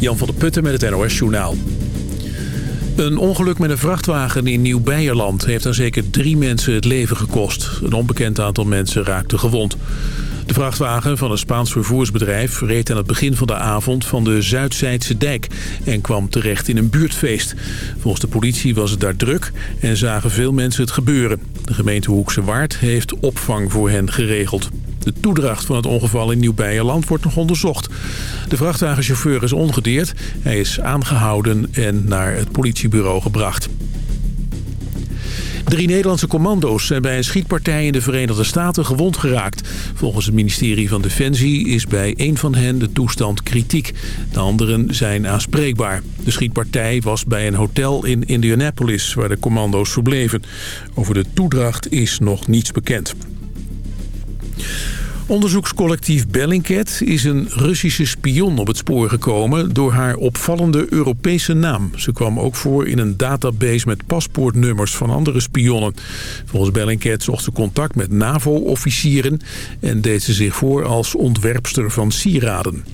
Jan van der Putten met het NOS Journaal. Een ongeluk met een vrachtwagen in Nieuw-Beierland heeft aan zeker drie mensen het leven gekost. Een onbekend aantal mensen raakte gewond. De vrachtwagen van een Spaans vervoersbedrijf reed aan het begin van de avond van de Zuidzijdse dijk en kwam terecht in een buurtfeest. Volgens de politie was het daar druk en zagen veel mensen het gebeuren. De gemeente Hoekse Waard heeft opvang voor hen geregeld. De toedracht van het ongeval in Nieuw-Beierland wordt nog onderzocht. De vrachtwagenchauffeur is ongedeerd. Hij is aangehouden en naar het politiebureau gebracht. Drie Nederlandse commando's zijn bij een schietpartij in de Verenigde Staten gewond geraakt. Volgens het ministerie van Defensie is bij één van hen de toestand kritiek. De anderen zijn aanspreekbaar. De schietpartij was bij een hotel in Indianapolis waar de commando's verbleven. Over de toedracht is nog niets bekend. Onderzoekscollectief Bellingcat is een Russische spion op het spoor gekomen door haar opvallende Europese naam. Ze kwam ook voor in een database met paspoortnummers van andere spionnen. Volgens Bellingcat zocht ze contact met NAVO-officieren en deed ze zich voor als ontwerpster van sieraden.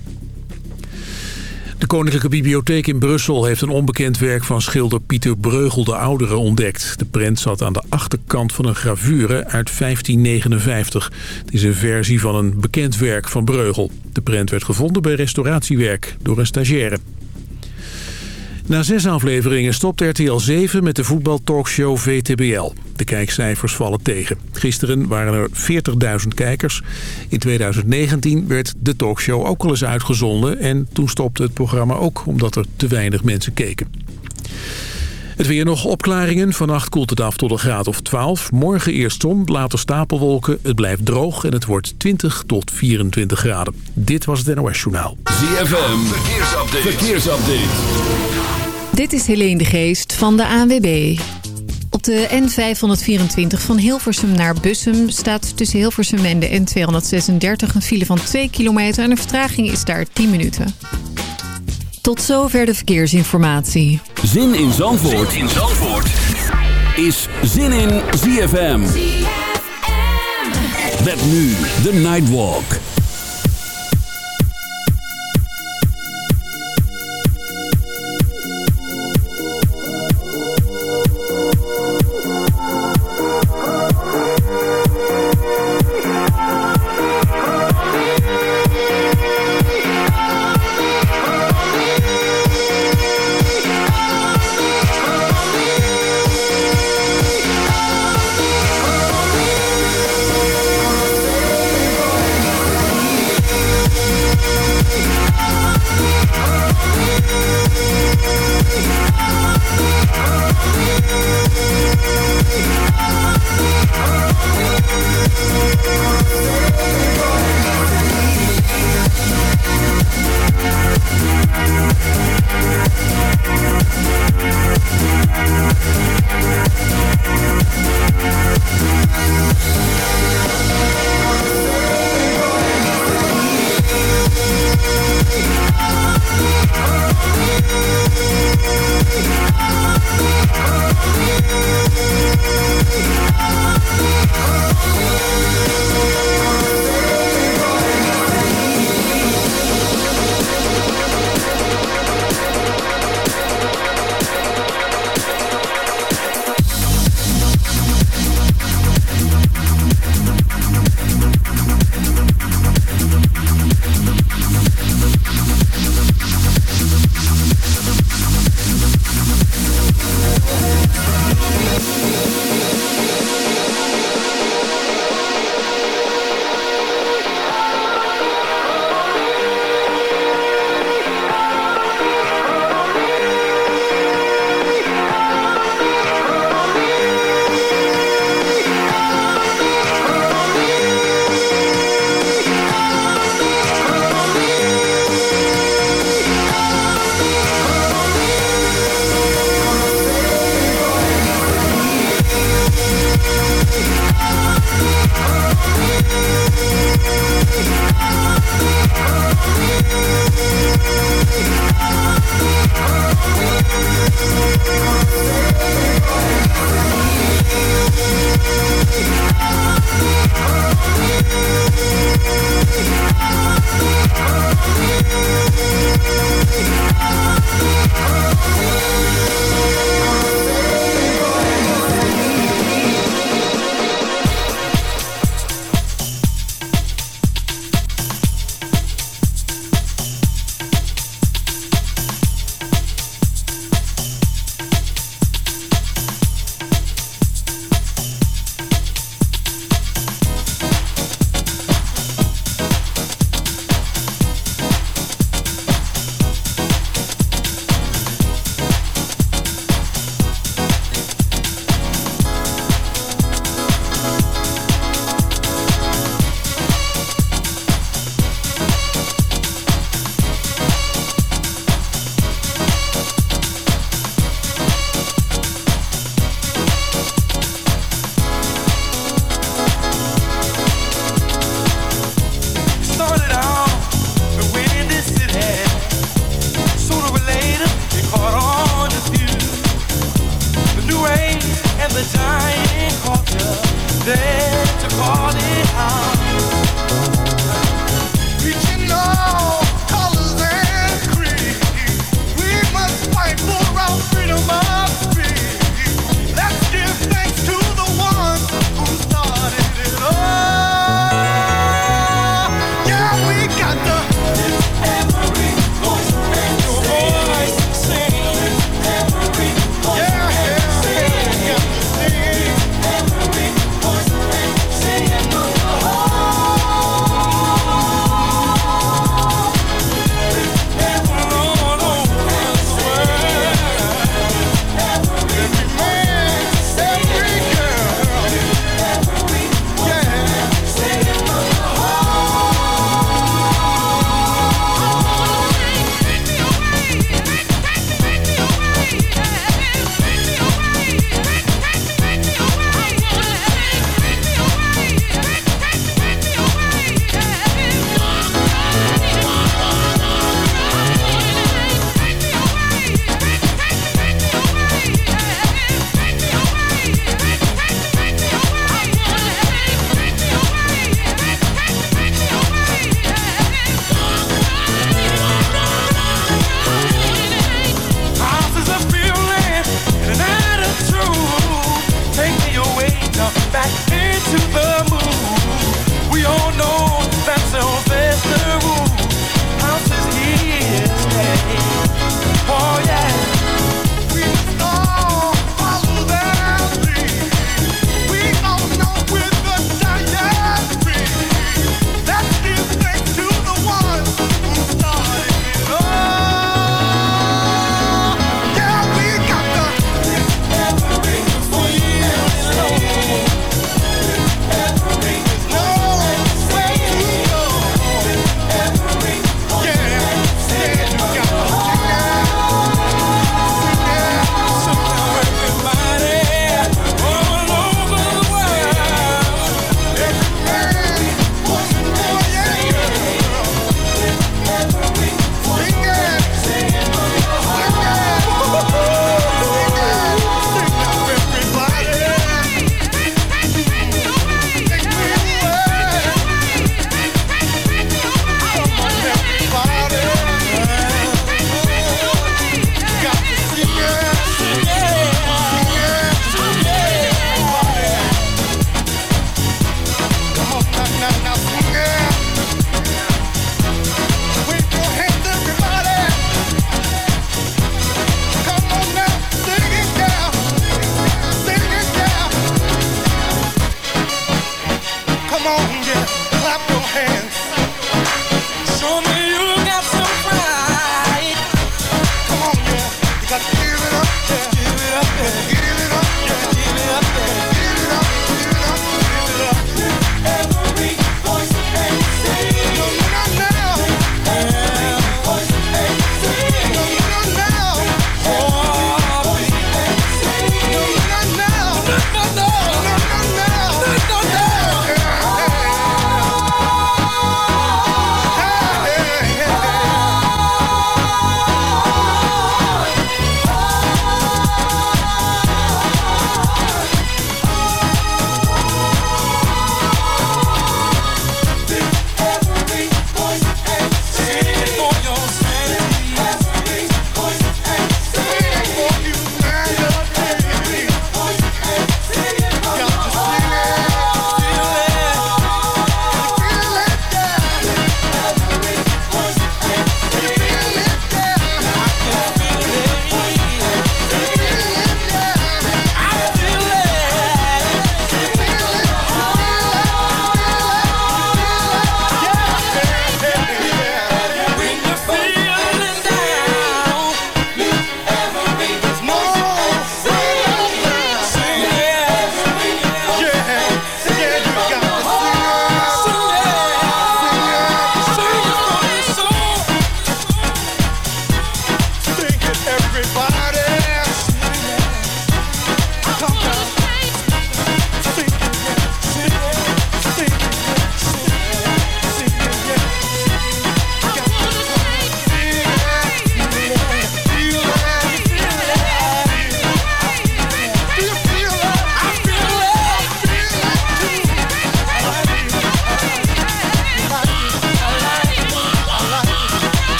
De Koninklijke Bibliotheek in Brussel heeft een onbekend werk van schilder Pieter Breugel de Oudere ontdekt. De prent zat aan de achterkant van een gravure uit 1559. Het is een versie van een bekend werk van Breugel. De prent werd gevonden bij restauratiewerk door een stagiaire. Na zes afleveringen stopt RTL 7 met de voetbaltalkshow VTBL. De kijkcijfers vallen tegen. Gisteren waren er 40.000 kijkers. In 2019 werd de talkshow ook al eens uitgezonden... en toen stopte het programma ook omdat er te weinig mensen keken. Het weer nog opklaringen. Vannacht koelt het af tot een graad of 12. Morgen eerst zon, later stapelwolken. Het blijft droog en het wordt 20 tot 24 graden. Dit was het NOS Journaal. ZFM, verkeersupdate. verkeersupdate. Dit is Helene de Geest van de ANWB. Op de N524 van Hilversum naar Bussum staat tussen Hilversum en de N236 een file van 2 kilometer en de vertraging is daar 10 minuten. Tot zover de verkeersinformatie. Zin in Zandvoort, zin in Zandvoort. is Zin in ZFM. ZFM. Met nu de Nightwalk. Oh,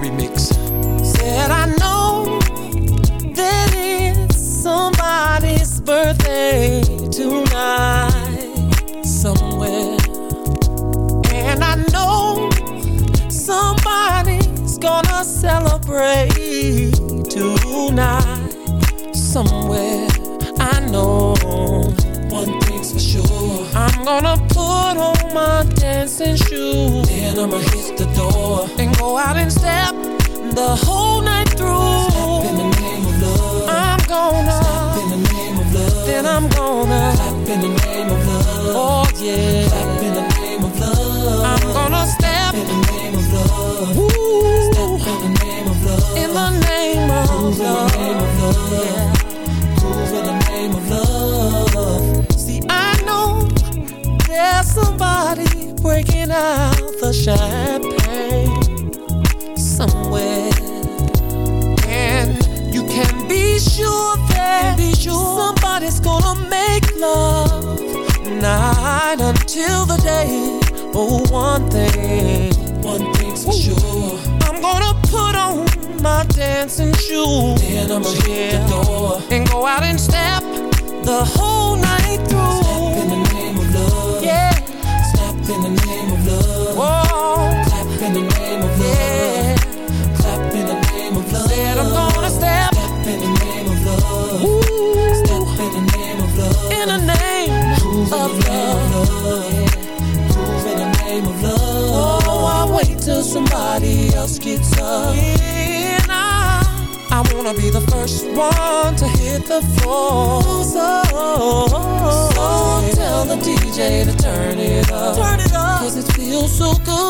Remix. Said I know that it's somebody's birthday tonight somewhere. And I know somebody's gonna celebrate tonight somewhere. I know one thing's for sure. I'm gonna put on my dancing shoes. Then I'ma hit door and go out and step the whole night through. Step in the name of love. I'm gonna step in the name of love. Then I'm gonna clap in the name of love. Oh yeah, clap in the name of love. I'm gonna step in the name of love. Ooh. Step in the name of love. In the name of Move love. In the name of love. Yeah. Move in the name of love. See, I know there's somebody breaking out the champagne somewhere. And you can be sure that somebody's gonna make love night until the day. Oh, one thing, one thing's for sure. I'm gonna put on my dancing shoes. Then I'ma yeah. hit the door and go out and step the whole night through. Step in the name of love. Yeah. Step in the name of the name of love. Said I'm gonna step, step in the name of love. Ooh. Step in the name of love. In the name of in the love. Name of love. Prove in the name of love. Oh, I wait till somebody else gets up. Yeah, I, I wanna be the first one to hit the floor. So, so tell the DJ to turn it up. Turn it up. Cause it feels so good.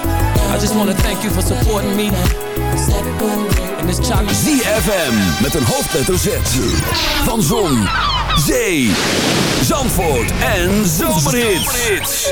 I just wanna thank you for supporting me. And this chocolate. ZFM met een hoofdletter Z. Van Zon, Zee, Zandvoort en Zomerhits.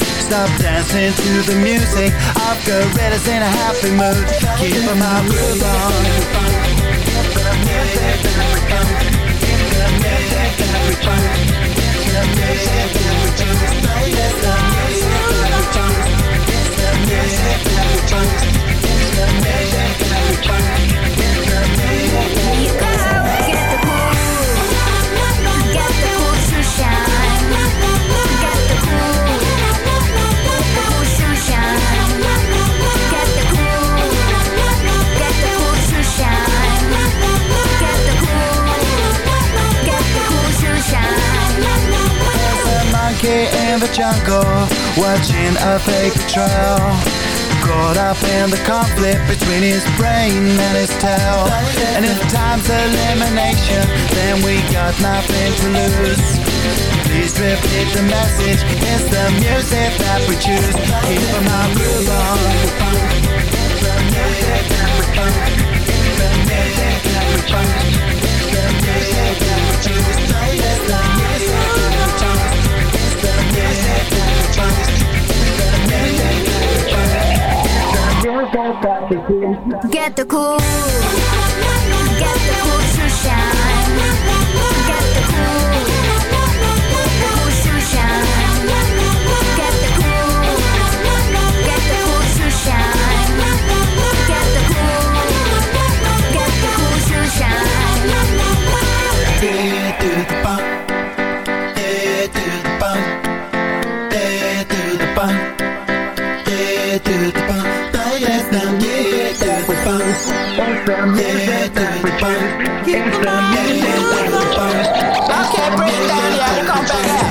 Stop dancing to the music. Got gorillas in a happy mood. Keep my groove on. It's the music that we monkey in the jungle Watching a fake trail. Caught up in the conflict between his brain and his tail. And if time's elimination Then we got nothing to lose. Please repeat the message. It's the music that we choose. Keep my groove on Get the cool, I can't breathe down yeah. come back here.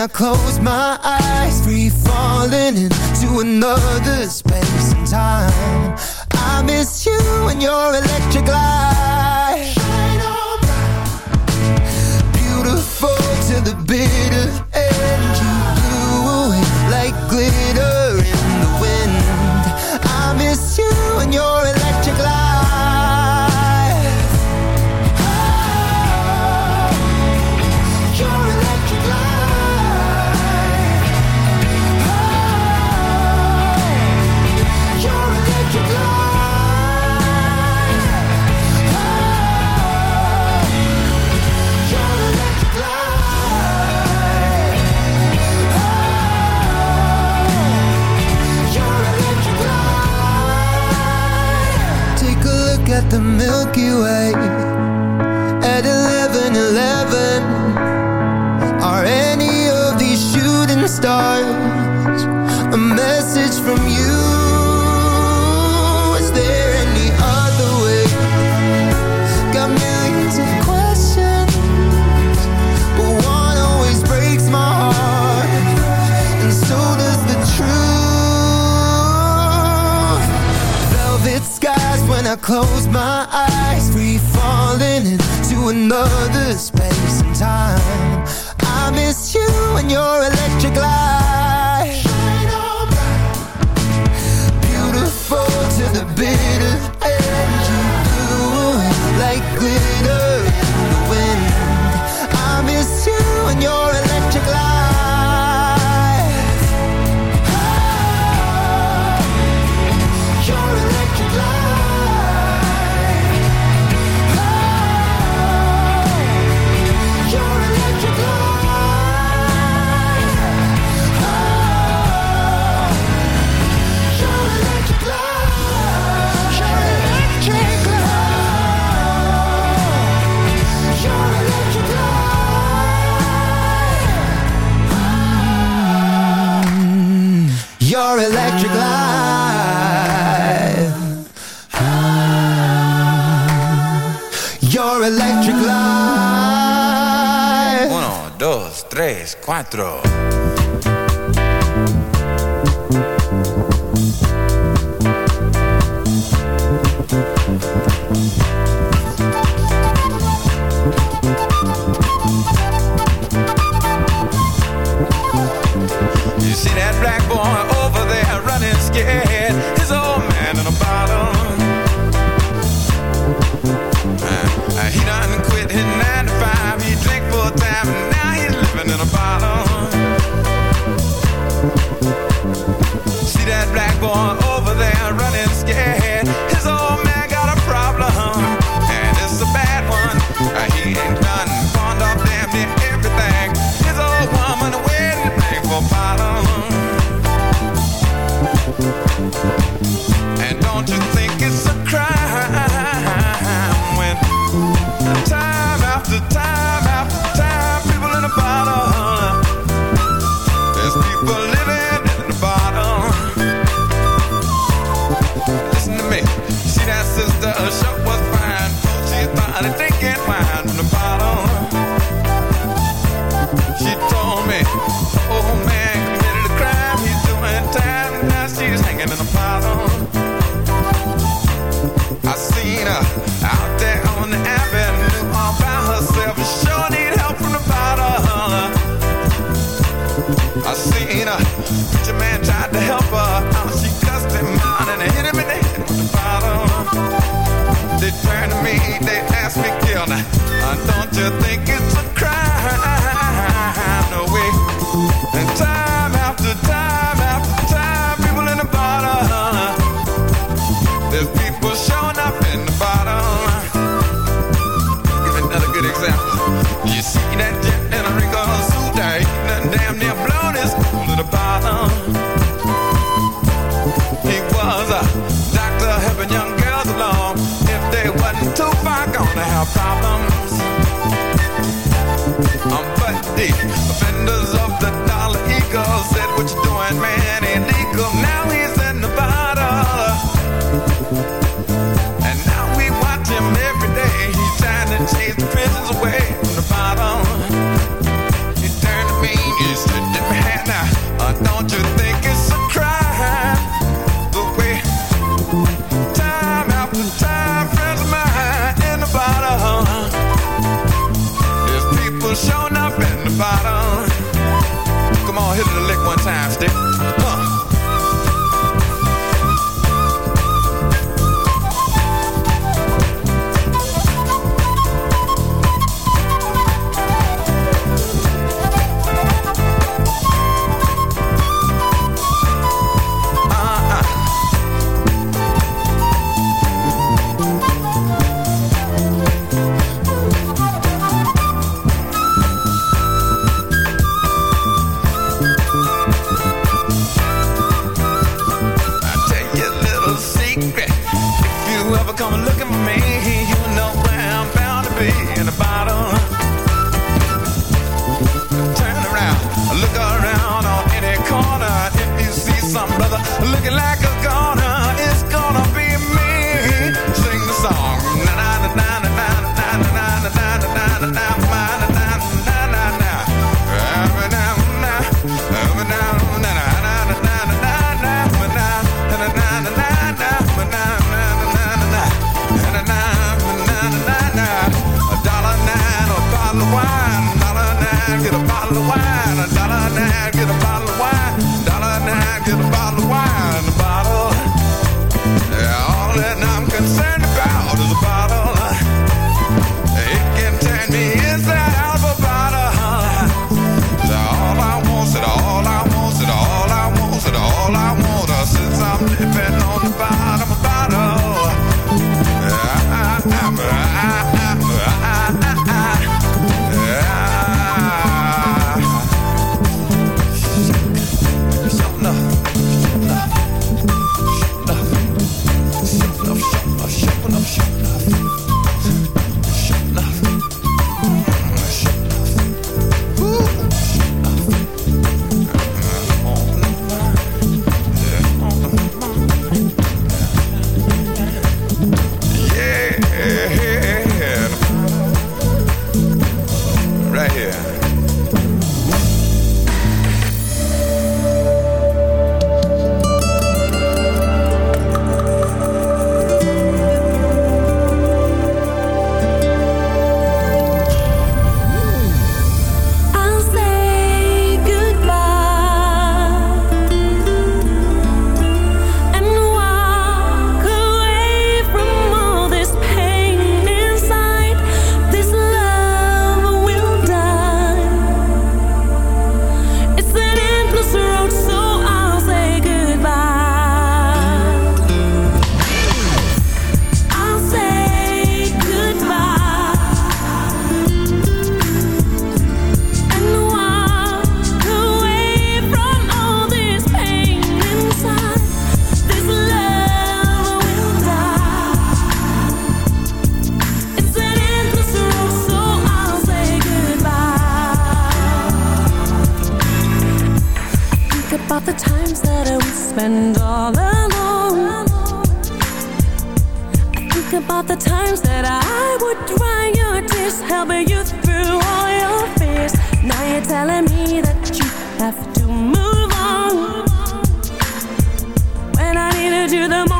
I close my eyes Free falling into another space and time. I miss you and your electric light. Beautiful to the bitter the Milky Way. cuatro. problems. Um, but the offenders of the dollar eagle said, what you doing, man, ain't legal. Now times that I would dry your tears, helping you through all your fears. Now you're telling me that you have to move on. When I needed you the most.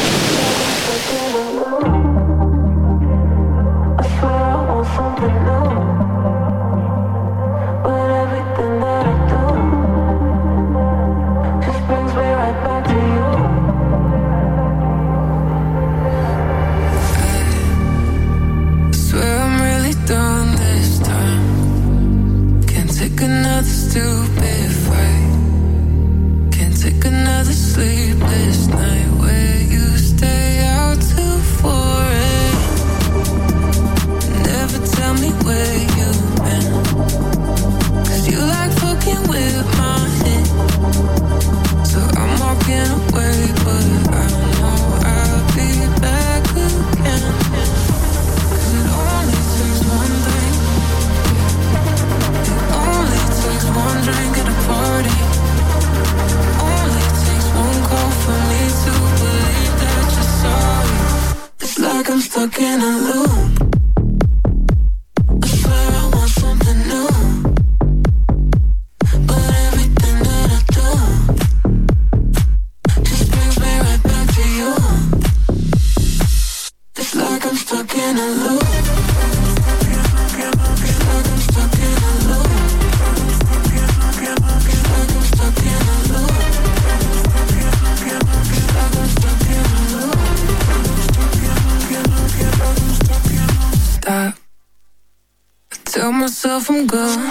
what can I lose? go from go.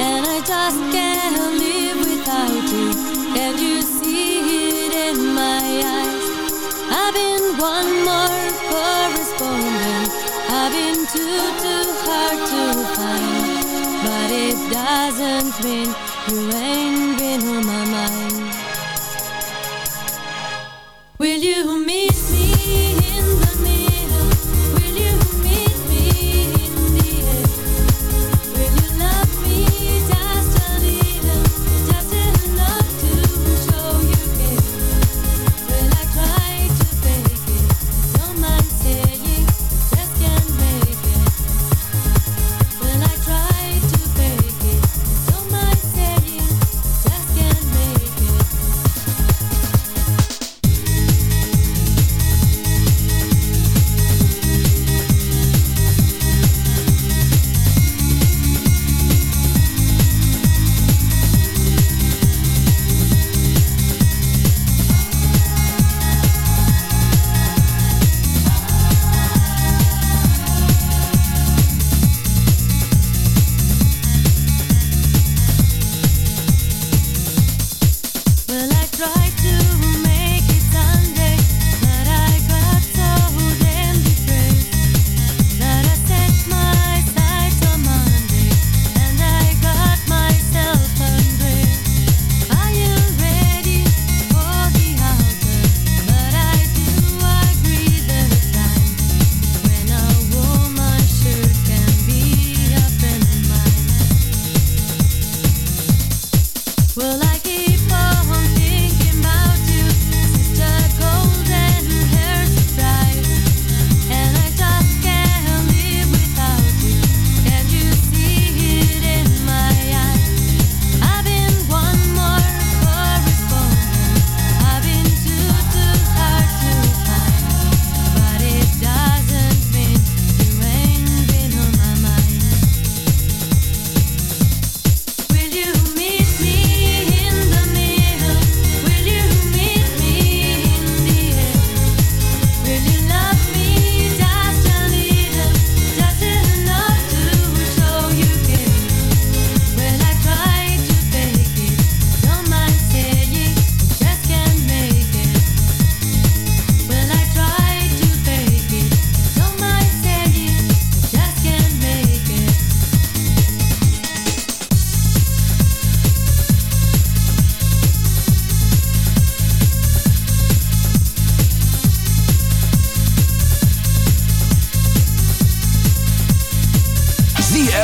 And I just can't live without you. You see it in my eyes? I've been one more correspondent. I've been too hard to find. But it doesn't mean you ain't been on my mind. Will you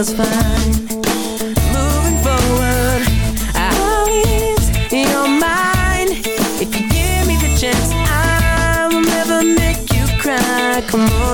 was fine. Moving forward I'll in your mind. If you give me the chance I will never make you cry. Come on.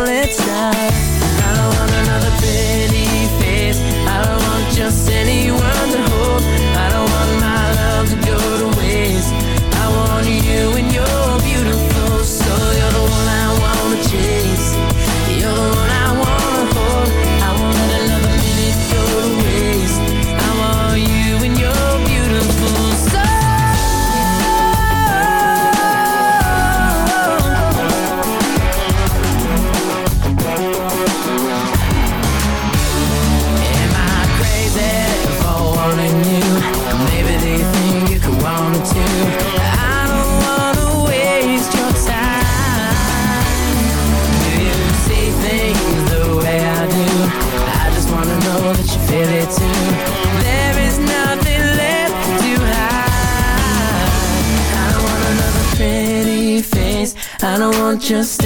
just